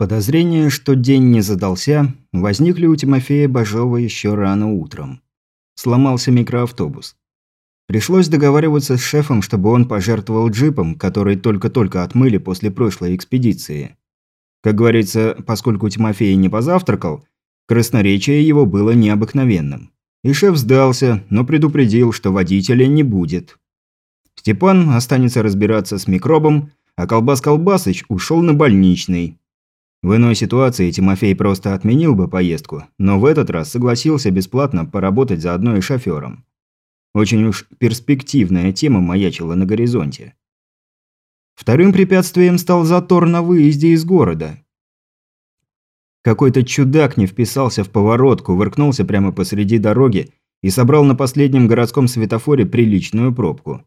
Подозрение, что день не задался, возникли у Тимофея Бажова еще рано утром. Сломался микроавтобус. Пришлось договариваться с шефом, чтобы он пожертвовал джипом, который только-только отмыли после прошлой экспедиции. Как говорится, поскольку Тимофей не позавтракал, красноречие его было необыкновенным. И шеф сдался, но предупредил, что водителя не будет. Степан останется разбираться с микробом, а Колбас Колбасыч ушел на больничный, в иной ситуации Тимофей просто отменил бы поездку, но в этот раз согласился бесплатно поработать заодно и шофёром. Очень уж перспективная тема маячила на горизонте. Вторым препятствием стал затор на выезде из города. Какой-то чудак не вписался в поворотку, выркнулся прямо посреди дороги и собрал на последнем городском светофоре приличную пробку.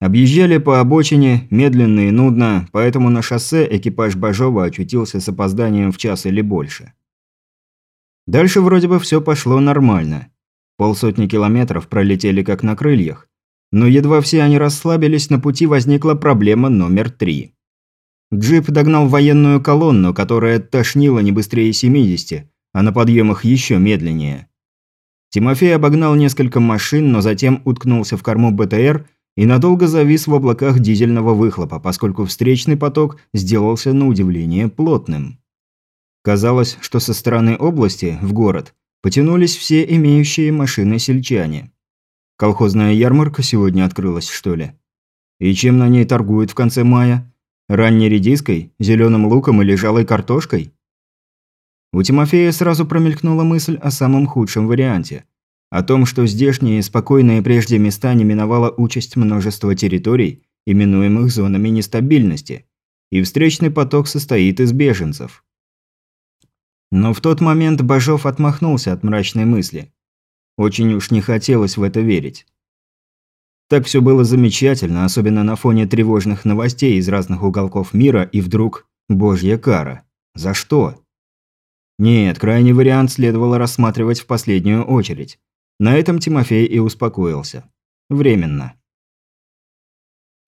Объезжали по обочине, медленно и нудно, поэтому на шоссе экипаж Бажова очутился с опозданием в час или больше. Дальше вроде бы все пошло нормально. Полсотни километров пролетели как на крыльях. Но едва все они расслабились, на пути возникла проблема номер три. Джип догнал военную колонну, которая тошнила не быстрее 70, а на подъемах еще медленнее. Тимофей обогнал несколько машин, но затем уткнулся в корму БТР – и надолго завис в облаках дизельного выхлопа, поскольку встречный поток сделался на удивление плотным. Казалось, что со стороны области, в город, потянулись все имеющие машины сельчане. Колхозная ярмарка сегодня открылась, что ли? И чем на ней торгуют в конце мая? Ранней редиской, зеленым луком или жалой картошкой? У Тимофея сразу промелькнула мысль о самом худшем варианте – о том, что здешние спокойные прежде места не миновала участь множества территорий, именуемых зонами нестабильности, и встречный поток состоит из беженцев. Но в тот момент Бажов отмахнулся от мрачной мысли. Очень уж не хотелось в это верить. Так все было замечательно, особенно на фоне тревожных новостей из разных уголков мира, и вдруг божья кара. За что? Нет, крайний вариант следовало рассматривать в последнюю очередь. На этом Тимофей и успокоился. Временно.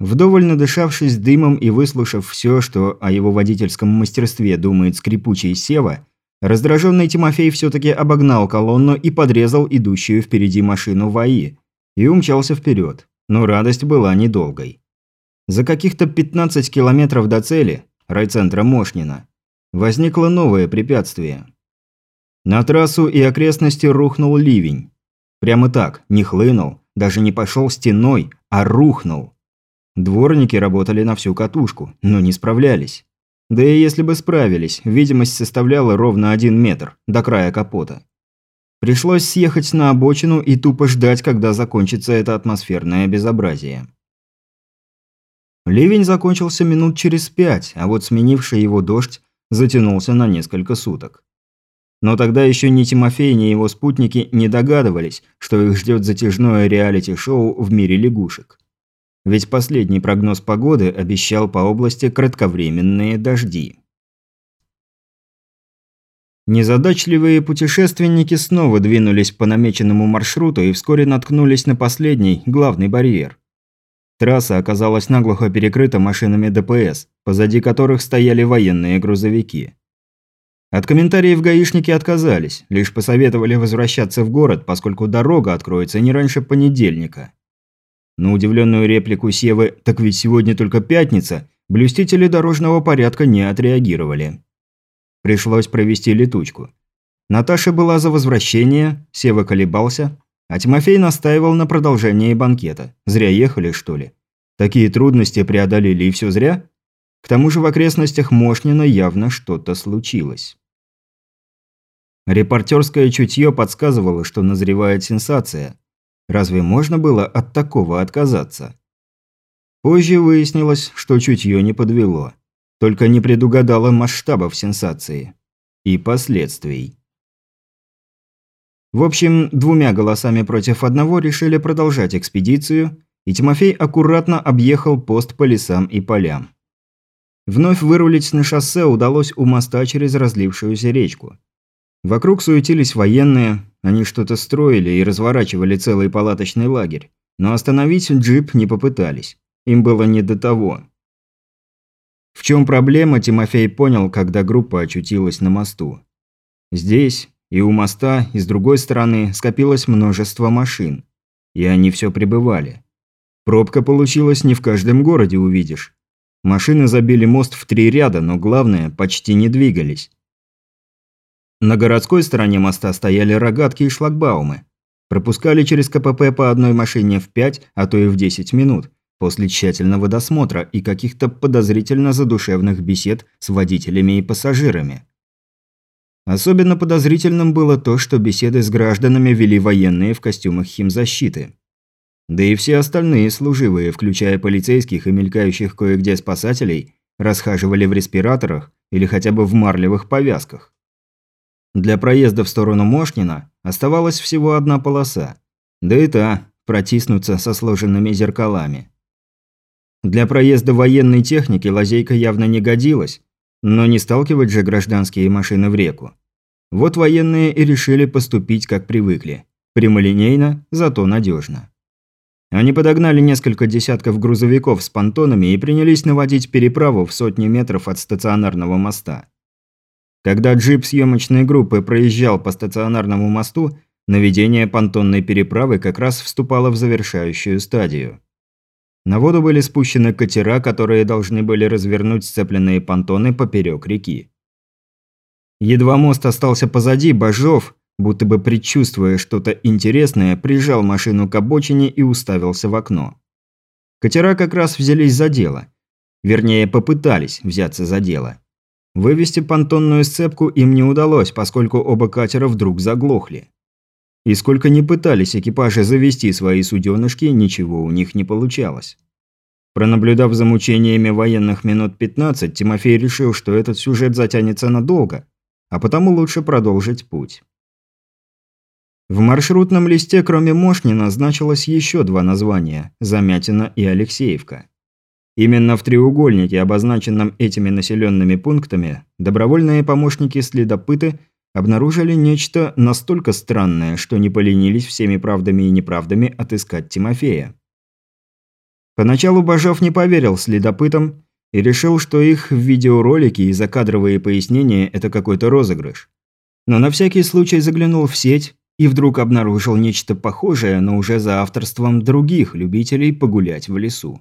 Вдоволь надышавшись дымом и выслушав все, что о его водительском мастерстве думает скрипучий Сева, раздраженный Тимофей все-таки обогнал колонну и подрезал идущую впереди машину ВАИ и умчался вперед. Но радость была недолгой. За каких-то 15 километров до цели, райцентра Мошнина, возникло новое препятствие. На трассу и окрестности рухнул ливень. Прямо так, не хлынул, даже не пошел стеной, а рухнул. Дворники работали на всю катушку, но не справлялись. Да и если бы справились, видимость составляла ровно один метр, до края капота. Пришлось съехать на обочину и тупо ждать, когда закончится это атмосферное безобразие. Ливень закончился минут через пять, а вот сменивший его дождь затянулся на несколько суток. Но тогда еще ни Тимофей, ни его спутники не догадывались, что их ждет затяжное реалити-шоу в мире лягушек. Ведь последний прогноз погоды обещал по области кратковременные дожди. Незадачливые путешественники снова двинулись по намеченному маршруту и вскоре наткнулись на последний, главный барьер. Трасса оказалась наглухо перекрыта машинами ДПС, позади которых стояли военные грузовики. От комментариев гаишники отказались, лишь посоветовали возвращаться в город, поскольку дорога откроется не раньше понедельника. На удивленную реплику Севы «Так ведь сегодня только пятница» блюстители дорожного порядка не отреагировали. Пришлось провести летучку. Наташа была за возвращение, Сева колебался, а Тимофей настаивал на продолжении банкета. Зря ехали, что ли? Такие трудности преодолели и все зря? К тому же в окрестностях Мошнина явно что-то случилось. Репортерское чутье подсказывало, что назревает сенсация. Разве можно было от такого отказаться? Позже выяснилось, что чутье не подвело. Только не предугадало масштабов сенсации. И последствий. В общем, двумя голосами против одного решили продолжать экспедицию, и Тимофей аккуратно объехал пост по лесам и полям. Вновь вырулить на шоссе удалось у моста через разлившуюся речку. Вокруг суетились военные, они что-то строили и разворачивали целый палаточный лагерь. Но остановить джип не попытались. Им было не до того. В чем проблема, Тимофей понял, когда группа очутилась на мосту. Здесь и у моста, и с другой стороны скопилось множество машин. И они все прибывали. Пробка получилась не в каждом городе увидишь. Машины забили мост в три ряда, но главное, почти не двигались. На городской стороне моста стояли рогатки и шлагбаумы. Пропускали через КПП по одной машине в 5, а то и в 10 минут, после тщательного досмотра и каких-то подозрительно задушевных бесед с водителями и пассажирами. Особенно подозрительным было то, что беседы с гражданами вели военные в костюмах химзащиты. Да и все остальные служивые, включая полицейских и мелькающих кое-где спасателей, расхаживали в респираторах или хотя бы в марлевых повязках. Для проезда в сторону Мошнина оставалась всего одна полоса. Да и та протиснуться со сложенными зеркалами. Для проезда военной техники лазейка явно не годилась, но не сталкивать же гражданские машины в реку. Вот военные и решили поступить как привыкли. Прямолинейно, зато надежно. Они подогнали несколько десятков грузовиков с понтонами и принялись наводить переправу в сотни метров от стационарного моста. Когда джип съемочной группы проезжал по стационарному мосту, наведение понтонной переправы как раз вступало в завершающую стадию. На воду были спущены катера, которые должны были развернуть сцепленные понтоны поперек реки. Едва мост остался позади, Бажов, будто бы предчувствуя что-то интересное, прижал машину к обочине и уставился в окно. Катера как раз взялись за дело. Вернее, попытались взяться за дело. Вывести понтонную сцепку им не удалось, поскольку оба катера вдруг заглохли. И сколько ни пытались экипажи завести свои суденышки, ничего у них не получалось. Пронаблюдав за мучениями военных минут 15, Тимофей решил, что этот сюжет затянется надолго, а потому лучше продолжить путь. В маршрутном листе, кроме Мошнина, значилось еще два названия – Замятина и Алексеевка. Именно в треугольнике, обозначенном этими населенными пунктами, добровольные помощники-следопыты обнаружили нечто настолько странное, что не поленились всеми правдами и неправдами отыскать Тимофея. Поначалу Бажов не поверил следопытам и решил, что их видеоролики и закадровые пояснения – это какой-то розыгрыш. Но на всякий случай заглянул в сеть и вдруг обнаружил нечто похожее, но уже за авторством других любителей погулять в лесу.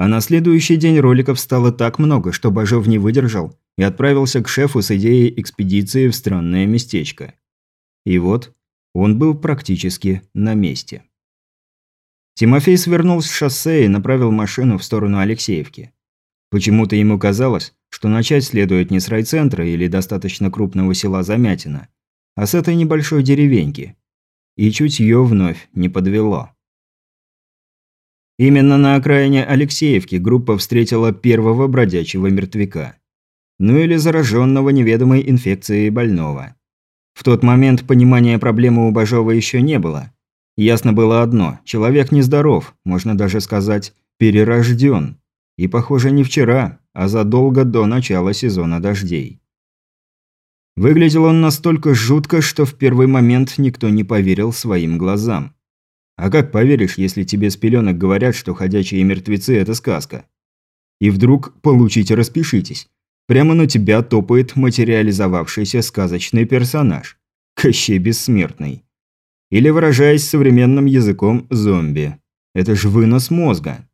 А на следующий день роликов стало так много, что Бажов не выдержал и отправился к шефу с идеей экспедиции в странное местечко. И вот он был практически на месте. Тимофей свернул с шоссе и направил машину в сторону Алексеевки. Почему-то ему казалось, что начать следует не с райцентра или достаточно крупного села Замятина, а с этой небольшой деревеньки. И чутье вновь не подвело. Именно на окраине Алексеевки группа встретила первого бродячего мертвяка. Ну или зараженного неведомой инфекцией больного. В тот момент понимания проблемы у Бажова еще не было. Ясно было одно – человек нездоров, можно даже сказать, перерожден. И, похоже, не вчера, а задолго до начала сезона дождей. Выглядел он настолько жутко, что в первый момент никто не поверил своим глазам. А как поверишь, если тебе с пеленок говорят, что ходячие мертвецы – это сказка? И вдруг получите распишитесь. Прямо на тебя топает материализовавшийся сказочный персонаж. Кощей Бессмертный. Или, выражаясь современным языком, зомби. Это ж вынос мозга.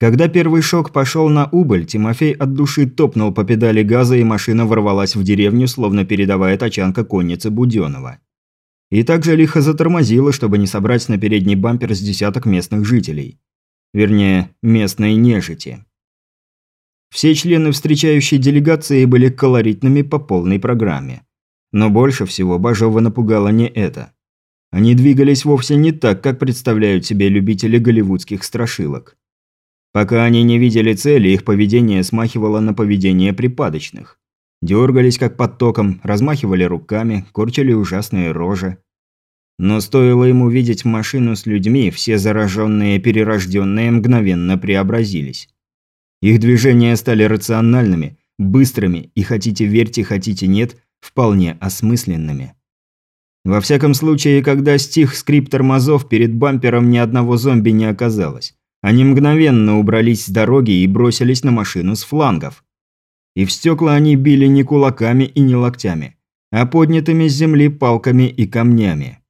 Когда первый шок пошел на убыль, Тимофей от души топнул по педали газа, и машина ворвалась в деревню, словно передавая тачанка конницы Буденова и также лихо затормозила, чтобы не собрать на передний бампер с десяток местных жителей. Вернее, местной нежити. Все члены встречающей делегации были колоритными по полной программе. Но больше всего Бажова напугало не это. Они двигались вовсе не так, как представляют себе любители голливудских страшилок. Пока они не видели цели, их поведение смахивало на поведение припадочных. Дергались как под током, размахивали руками, корчили ужасные рожи. Но стоило ему видеть машину с людьми, все зараженные перерожденные мгновенно преобразились. Их движения стали рациональными, быстрыми и, хотите верьте, хотите нет, вполне осмысленными. Во всяком случае, когда стих скрип тормозов, перед бампером ни одного зомби не оказалось. Они мгновенно убрались с дороги и бросились на машину с флангов. И в стекла они били не кулаками и не локтями, а поднятыми с земли палками и камнями.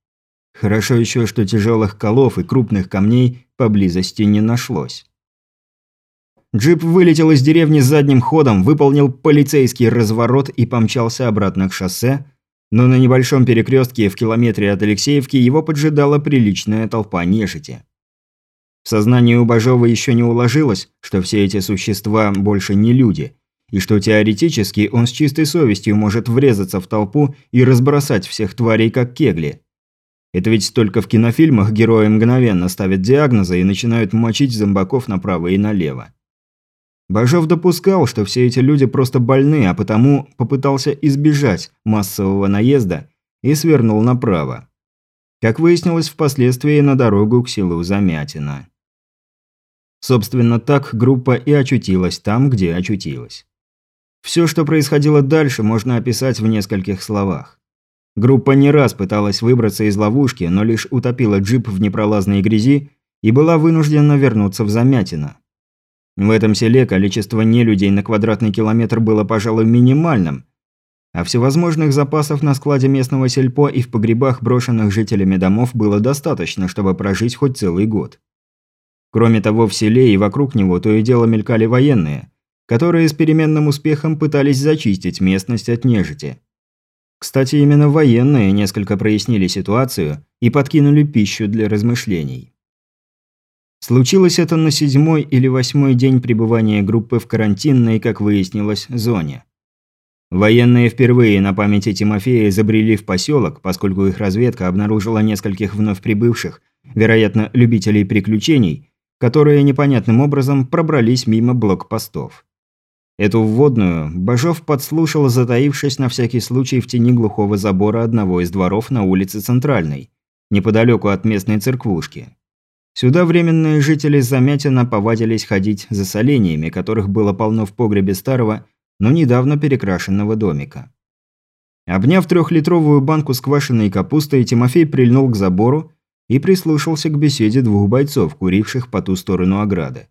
Хорошо еще, что тяжелых колов и крупных камней поблизости не нашлось. Джип вылетел из деревни задним ходом, выполнил полицейский разворот и помчался обратно к шоссе, но на небольшом перекрестке в километре от Алексеевки его поджидала приличная толпа нежити. В сознании у Бажова еще не уложилось, что все эти существа больше не люди, и что теоретически он с чистой совестью может врезаться в толпу и разбросать всех тварей как кегли. Это ведь только в кинофильмах герои мгновенно ставят диагнозы и начинают мочить зомбаков направо и налево. Бажов допускал, что все эти люди просто больны, а потому попытался избежать массового наезда и свернул направо. Как выяснилось впоследствии на дорогу к селу Замятина. Собственно, так группа и очутилась там, где очутилась. Все, что происходило дальше, можно описать в нескольких словах. Группа не раз пыталась выбраться из ловушки, но лишь утопила джип в непролазной грязи и была вынуждена вернуться в Замятино. В этом селе количество нелюдей на квадратный километр было, пожалуй, минимальным, а всевозможных запасов на складе местного сельпо и в погребах брошенных жителями домов было достаточно, чтобы прожить хоть целый год. Кроме того, в селе и вокруг него то и дело мелькали военные, которые с переменным успехом пытались зачистить местность от нежити. Кстати, именно военные несколько прояснили ситуацию и подкинули пищу для размышлений. Случилось это на седьмой или восьмой день пребывания группы в карантинной, как выяснилось, зоне. Военные впервые на памяти Тимофея забрели в поселок, поскольку их разведка обнаружила нескольких вновь прибывших, вероятно, любителей приключений, которые непонятным образом пробрались мимо блокпостов. Эту вводную Бажов подслушал, затаившись на всякий случай в тени глухого забора одного из дворов на улице Центральной, неподалеку от местной церквушки. Сюда временные жители Замятина повадились ходить за солениями, которых было полно в погребе старого, но недавно перекрашенного домика. Обняв трехлитровую банку с квашеной капустой, Тимофей прильнул к забору и прислушался к беседе двух бойцов, куривших по ту сторону ограды.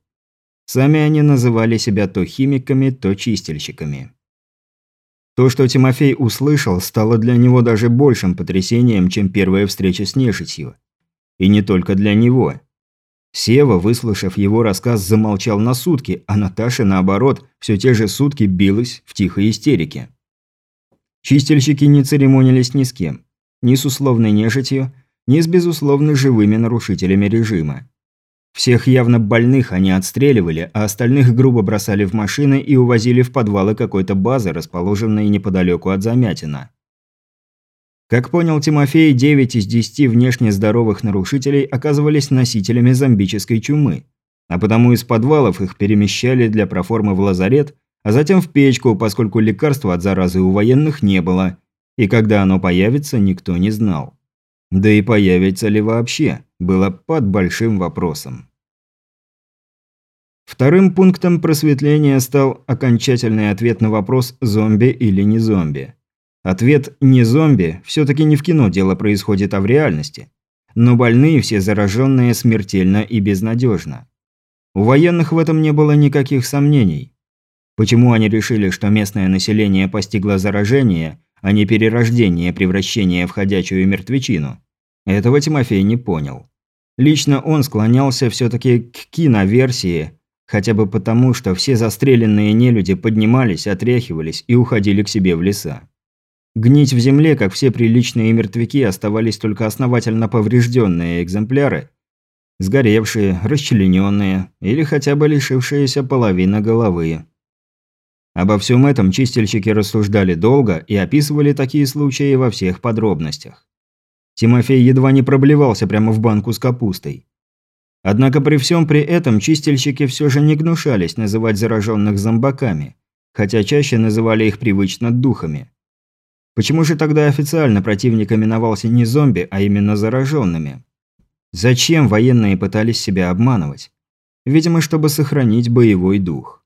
Сами они называли себя то химиками, то чистильщиками. То, что Тимофей услышал, стало для него даже большим потрясением, чем первая встреча с нежитью. И не только для него. Сева, выслушав его рассказ, замолчал на сутки, а Наташа, наоборот, все те же сутки билась в тихой истерике. Чистильщики не церемонились ни с кем. Ни с условной нежитью, ни с безусловно живыми нарушителями режима. Всех явно больных они отстреливали, а остальных грубо бросали в машины и увозили в подвалы какой-то базы, расположенной неподалеку от Замятина. Как понял Тимофей, 9 из 10 внешне здоровых нарушителей оказывались носителями зомбической чумы, а потому из подвалов их перемещали для проформы в лазарет, а затем в печку, поскольку лекарства от заразы у военных не было, и когда оно появится, никто не знал. Да и появится ли вообще, было под большим вопросом. Вторым пунктом просветления стал окончательный ответ на вопрос «зомби или не зомби?». Ответ «не зомби» все-таки не в кино дело происходит, а в реальности. Но больные все зараженные смертельно и безнадежно. У военных в этом не было никаких сомнений. Почему они решили, что местное население постигло заражение, а не перерождение превращение в ходячую мертвечину. Этого Тимофей не понял. Лично он склонялся все-таки к киноверсии, хотя бы потому, что все застреленные нелюди поднимались, отряхивались и уходили к себе в леса. Гнить в земле, как все приличные мертвяки, оставались только основательно поврежденные экземпляры, сгоревшие, расчлененные или хотя бы лишившиеся половины головы. Обо всем этом чистильщики рассуждали долго и описывали такие случаи во всех подробностях. Тимофей едва не проблевался прямо в банку с капустой. Однако при всем при этом чистильщики все же не гнушались называть зараженных зомбаками, хотя чаще называли их привычно духами. Почему же тогда официально противник именовался не зомби, а именно зараженными? Зачем военные пытались себя обманывать? Видимо, чтобы сохранить боевой дух.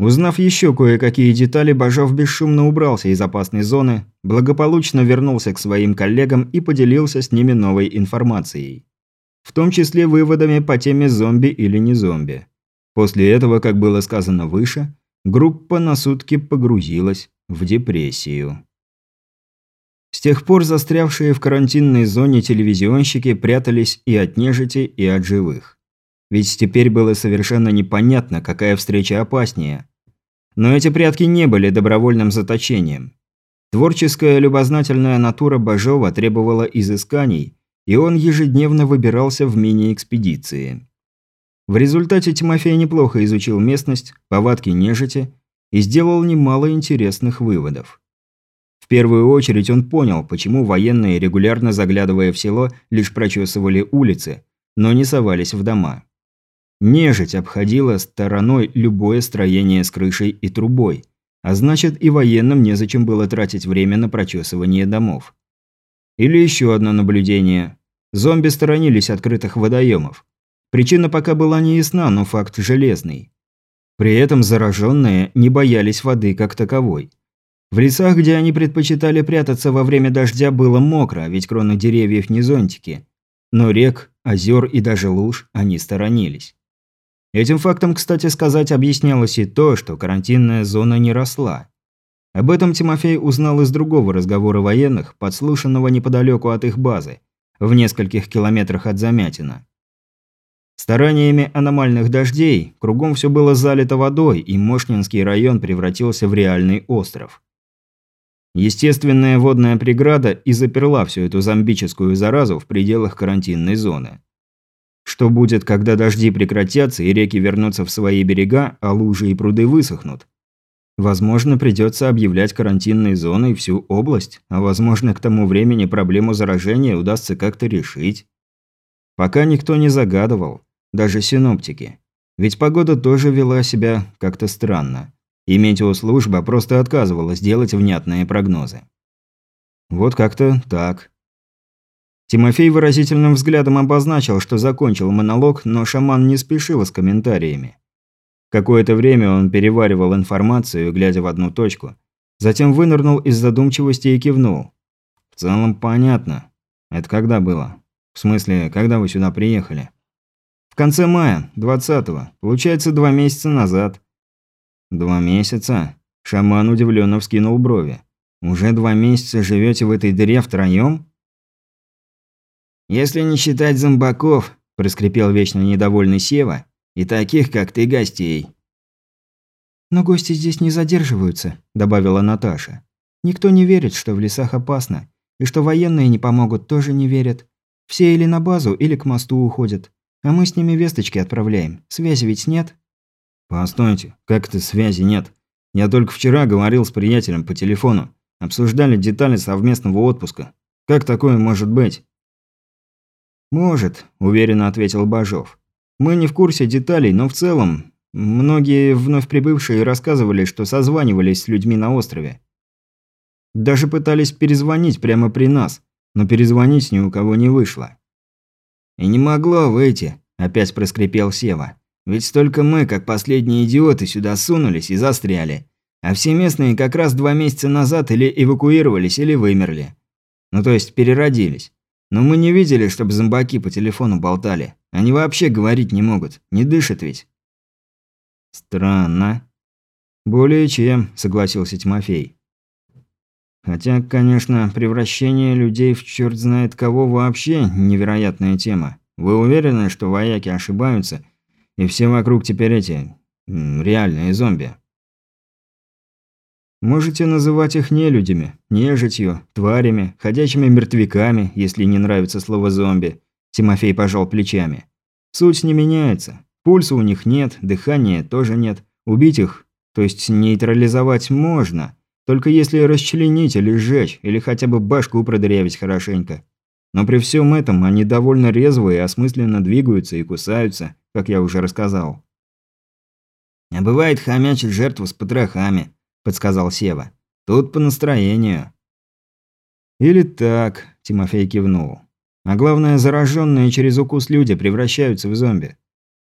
Узнав еще кое-какие детали, Бажов бесшумно убрался из опасной зоны, благополучно вернулся к своим коллегам и поделился с ними новой информацией. в том числе выводами по теме зомби или не зомби. После этого, как было сказано выше, группа на сутки погрузилась в депрессию. С тех пор застрявшие в карантинной зоне телевизионщики прятались и от нежити, и от живых. Ведь теперь было совершенно непонятно, какая встреча опаснее. Но эти прятки не были добровольным заточением. Творческая любознательная натура Бажова требовала изысканий, и он ежедневно выбирался в мини-экспедиции. В результате Тимофей неплохо изучил местность, повадки нежити и сделал немало интересных выводов. В первую очередь он понял, почему военные, регулярно заглядывая в село, лишь прочесывали улицы, но не совались в дома. Нежить обходила стороной любое строение с крышей и трубой, а значит и военным незачем было тратить время на прочесывание домов. Или еще одно наблюдение. Зомби сторонились открытых водоемов. Причина пока была не ясна, но факт железный. При этом зараженные не боялись воды как таковой. В лесах, где они предпочитали прятаться во время дождя, было мокро, ведь кроны деревьев не зонтики. Но рек, озер и даже луж они сторонились. Этим фактом, кстати сказать, объяснялось и то, что карантинная зона не росла. Об этом Тимофей узнал из другого разговора военных, подслушанного неподалеку от их базы, в нескольких километрах от Замятина. Стараниями аномальных дождей кругом все было залито водой, и Мошнинский район превратился в реальный остров. Естественная водная преграда и заперла всю эту зомбическую заразу в пределах карантинной зоны. Что будет, когда дожди прекратятся и реки вернутся в свои берега, а лужи и пруды высохнут? Возможно, придется объявлять карантинной зоной всю область, а возможно, к тому времени проблему заражения удастся как-то решить. Пока никто не загадывал даже синоптики. Ведь погода тоже вела себя как-то странно. И метеослужба просто отказывалась делать внятные прогнозы. Вот как-то так. Тимофей выразительным взглядом обозначил, что закончил монолог, но шаман не спешил с комментариями. Какое-то время он переваривал информацию, глядя в одну точку. Затем вынырнул из задумчивости и кивнул. «В целом понятно. Это когда было? В смысле, когда вы сюда приехали?» В конце мая, 20-го. Получается, два месяца назад. Два месяца? Шаман удивленно вскинул брови. Уже два месяца живете в этой дыре втроем? Если не считать зомбаков, проскрипел вечно недовольный Сева, и таких, как ты, гостей. «Но гости здесь не задерживаются», – добавила Наташа. «Никто не верит, что в лесах опасно, и что военные не помогут, тоже не верят. Все или на базу, или к мосту уходят. А мы с ними весточки отправляем. Связи ведь нет?» «Постойте, как это связи нет? Я только вчера говорил с приятелем по телефону. Обсуждали детали совместного отпуска. Как такое может быть?» «Может», – уверенно ответил Бажов. «Мы не в курсе деталей, но в целом, многие вновь прибывшие рассказывали, что созванивались с людьми на острове. Даже пытались перезвонить прямо при нас, но перезвонить ни у кого не вышло. «И не могло выйти», – опять проскрипел Сева. «Ведь только мы, как последние идиоты, сюда сунулись и застряли. А все местные как раз два месяца назад или эвакуировались, или вымерли. Ну то есть переродились. Но мы не видели, чтобы зомбаки по телефону болтали. Они вообще говорить не могут. Не дышат ведь». «Странно». «Более чем», – согласился Тимофей. Хотя, конечно, превращение людей в черт знает кого вообще невероятная тема. Вы уверены, что вояки ошибаются, и все вокруг теперь эти... реальные зомби? Можете называть их нелюдями, нежитью, тварями, ходячими мертвяками, если не нравится слово «зомби». Тимофей пожал плечами. Суть не меняется. Пульса у них нет, дыхания тоже нет. Убить их, то есть нейтрализовать можно – только если расчленить или сжечь, или хотя бы башку продырявить хорошенько. Но при всем этом они довольно резвые осмысленно двигаются и кусаются, как я уже рассказал. «А бывает хомячить жертву с потрохами», – подсказал Сева. «Тут по настроению». «Или так», – Тимофей кивнул. «А главное, зараженные через укус люди превращаются в зомби.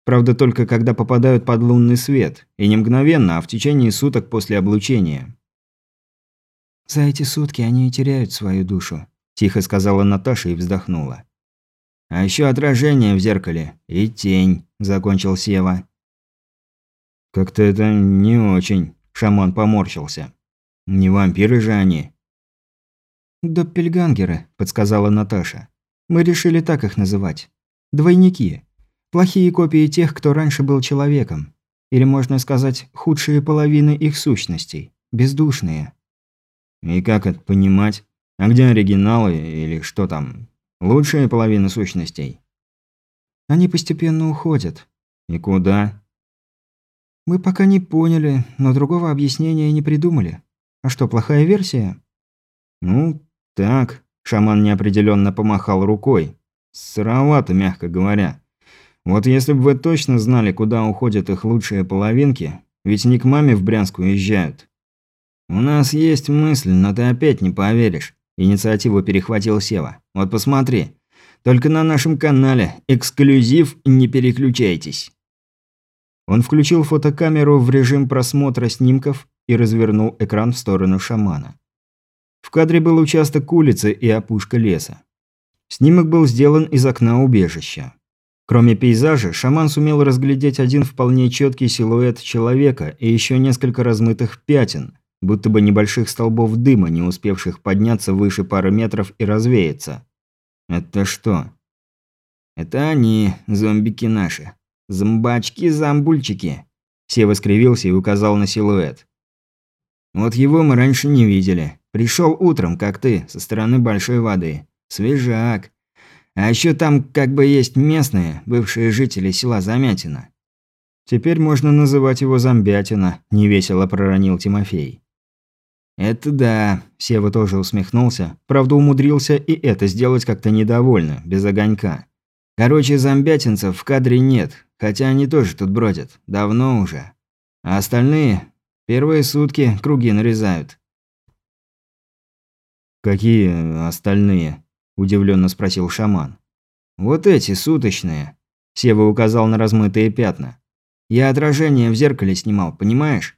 Правда, только когда попадают под лунный свет, и не мгновенно, а в течение суток после облучения. «За эти сутки они теряют свою душу», – тихо сказала Наташа и вздохнула. А еще отражение в зеркале и тень», – закончил Сева. «Как-то это не очень», – шаман поморщился. «Не вампиры же они». «Доппельгангеры», – подсказала Наташа. «Мы решили так их называть. Двойники. Плохие копии тех, кто раньше был человеком. Или, можно сказать, худшие половины их сущностей. Бездушные». «И как это понимать? А где оригиналы или что там? Лучшие половины сущностей?» «Они постепенно уходят». «И куда?» «Мы пока не поняли, но другого объяснения не придумали. А что, плохая версия?» «Ну, так», – шаман неопределенно помахал рукой. «Сыровато, мягко говоря. Вот если бы вы точно знали, куда уходят их лучшие половинки, ведь не к маме в Брянск уезжают». «У нас есть мысль, но ты опять не поверишь», – инициативу перехватил Сева. «Вот посмотри. Только на нашем канале. Эксклюзив, не переключайтесь». Он включил фотокамеру в режим просмотра снимков и развернул экран в сторону шамана. В кадре был участок улицы и опушка леса. Снимок был сделан из окна убежища. Кроме пейзажа, шаман сумел разглядеть один вполне четкий силуэт человека и еще несколько размытых пятен, будто бы небольших столбов дыма, не успевших подняться выше пары метров и развеяться. «Это что?» «Это они, зомбики наши. Зомбачки-замбульчики». Сева скривился и указал на силуэт. «Вот его мы раньше не видели. Пришел утром, как ты, со стороны большой воды. Свежак. А еще там как бы есть местные, бывшие жители села Замятина. Теперь можно называть его Замбятина, невесело проронил Тимофей. Это да, Сева тоже усмехнулся, правда умудрился и это сделать как-то недовольно, без огонька. Короче, зомбятинцев в кадре нет, хотя они тоже тут бродят, давно уже. А остальные первые сутки круги нарезают. «Какие остальные?» – удивленно спросил шаман. «Вот эти, суточные», – Сева указал на размытые пятна. «Я отражение в зеркале снимал, понимаешь?»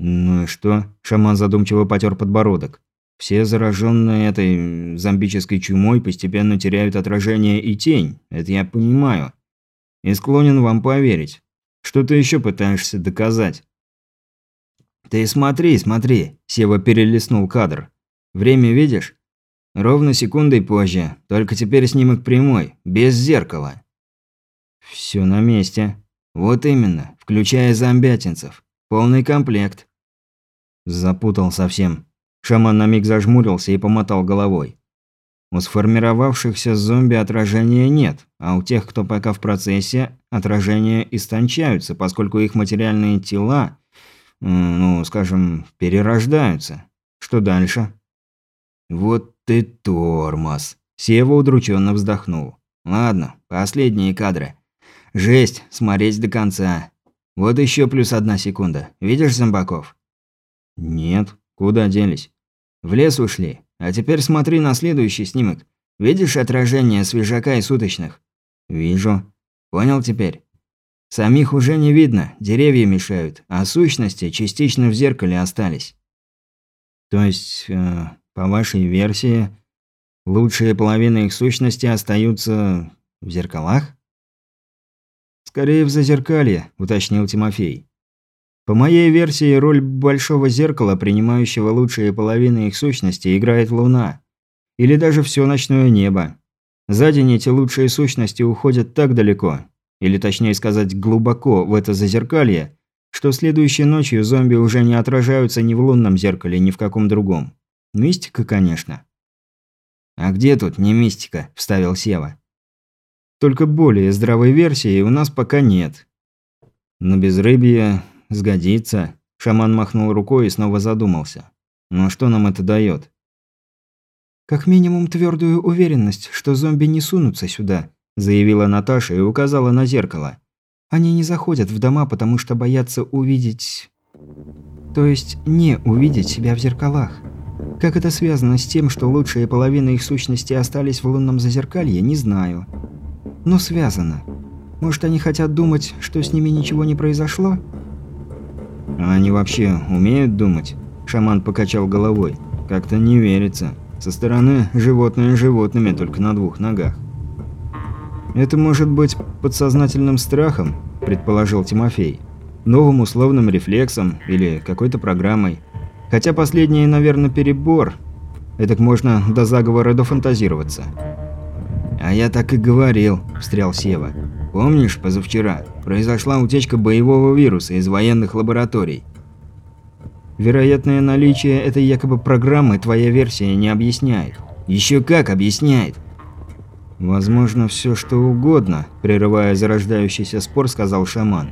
«Ну и что?» – шаман задумчиво потер подбородок. «Все зараженные этой зомбической чумой постепенно теряют отражение и тень, это я понимаю. И склонен вам поверить. Что ты еще пытаешься доказать?» «Ты смотри, смотри», – Сева перелистнул кадр. Время видишь? Ровно секундой позже, только теперь снимок прямой, без зеркала. Все на месте. Вот именно, включая зомбятинцев. Полный комплект. Запутал совсем. Шаман на миг зажмурился и помотал головой. У сформировавшихся зомби отражения нет, а у тех, кто пока в процессе, отражения истончаются, поскольку их материальные тела, ну, скажем, перерождаются. Что дальше? «Вот ты тормоз!» Сева удрученно вздохнул. «Ладно, последние кадры. Жесть, смотреть до конца. Вот еще плюс одна секунда. Видишь зомбаков?» «Нет. Куда делись?» «В лес ушли. А теперь смотри на следующий снимок. Видишь отражение свежака и суточных?» «Вижу». «Понял теперь?» «Самих уже не видно, деревья мешают, а сущности частично в зеркале остались». «То есть, э, по вашей версии, лучшие половины их сущности остаются в зеркалах? Скорее в зазеркалье, уточнил Тимофей. По моей версии, роль большого зеркала, принимающего лучшие половины их сущности, играет Луна. Или даже все ночное небо. За день эти лучшие сущности уходят так далеко, или точнее сказать глубоко в это зазеркалье, что следующей ночью зомби уже не отражаются ни в лунном зеркале, ни в каком другом. Мистика, конечно. «А где тут не мистика?» – вставил Сева. «Только более здравой версии у нас пока нет». «На безрыбье сгодится», – шаман махнул рукой и снова задумался. «Но что нам это дает? «Как минимум твердую уверенность, что зомби не сунутся сюда», – заявила Наташа и указала на зеркало. «Они не заходят в дома, потому что боятся увидеть... То есть не увидеть себя в зеркалах». Как это связано с тем, что лучшие половины их сущности остались в лунном зазеркалье, не знаю. Но связано. Может, они хотят думать, что с ними ничего не произошло? А они вообще умеют думать? Шаман покачал головой. Как-то не верится. Со стороны животные животными, только на двух ногах. Это может быть подсознательным страхом, предположил Тимофей. Новым условным рефлексом или какой-то программой. Хотя последнее, наверное, перебор. Этак можно до заговора дофантазироваться. «А я так и говорил», – встрял Сева. «Помнишь, позавчера произошла утечка боевого вируса из военных лабораторий?» «Вероятное наличие этой якобы программы твоя версия не объясняет». «Еще как объясняет!» «Возможно, все что угодно», – прерывая зарождающийся спор, сказал шаман.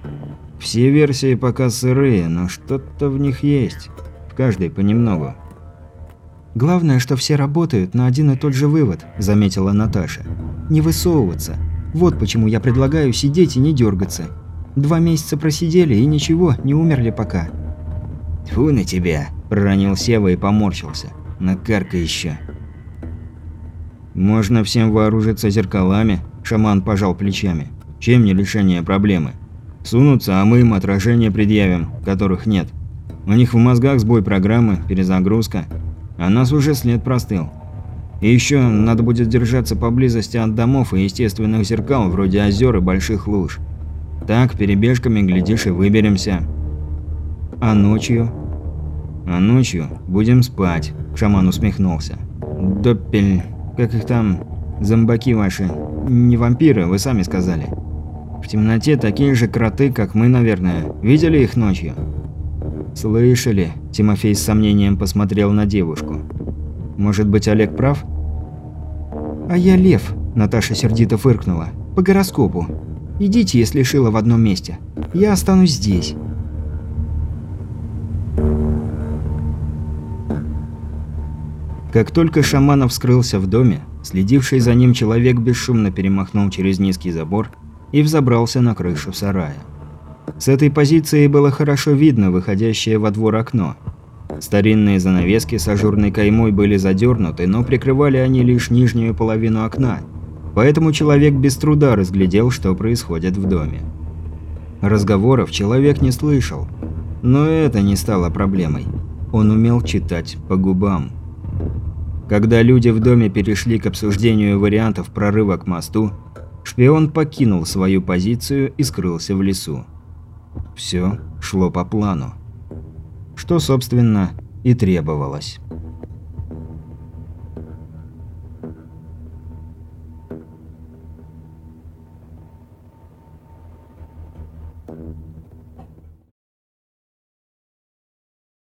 «Все версии пока сырые, но что-то в них есть. В каждой понемногу». «Главное, что все работают на один и тот же вывод», – заметила Наташа. «Не высовываться. Вот почему я предлагаю сидеть и не дергаться. Два месяца просидели и ничего, не умерли пока». «Тьфу на тебя», – проронил Сева и поморщился. «Накарка еще». «Можно всем вооружиться зеркалами», – шаман пожал плечами. «Чем не решение проблемы? Сунутся, а мы им отражение предъявим, которых нет. У них в мозгах сбой программы, перезагрузка. А нас уже след простыл. И еще надо будет держаться поблизости от домов и естественных зеркал, вроде озер и больших луж. Так, перебежками, глядишь, и выберемся. А ночью? А ночью будем спать, шаман усмехнулся. Доппель... Как их там... Зомбаки ваши. Не вампиры, вы сами сказали. В темноте такие же кроты, как мы, наверное. Видели их ночью? «Слышали?» – Тимофей с сомнением посмотрел на девушку. «Может быть, Олег прав?» «А я лев», – Наташа сердито фыркнула. «По гороскопу. Идите, если шило в одном месте. Я останусь здесь». Как только Шаманов скрылся в доме, следивший за ним человек бесшумно перемахнул через низкий забор и взобрался на крышу сарая. С этой позиции было хорошо видно выходящее во двор окно. Старинные занавески с ажурной каймой были задернуты, но прикрывали они лишь нижнюю половину окна, поэтому человек без труда разглядел, что происходит в доме. Разговоров человек не слышал, но это не стало проблемой. Он умел читать по губам. Когда люди в доме перешли к обсуждению вариантов прорыва к мосту, шпион покинул свою позицию и скрылся в лесу. Все шло по плану. Что, собственно, и требовалось.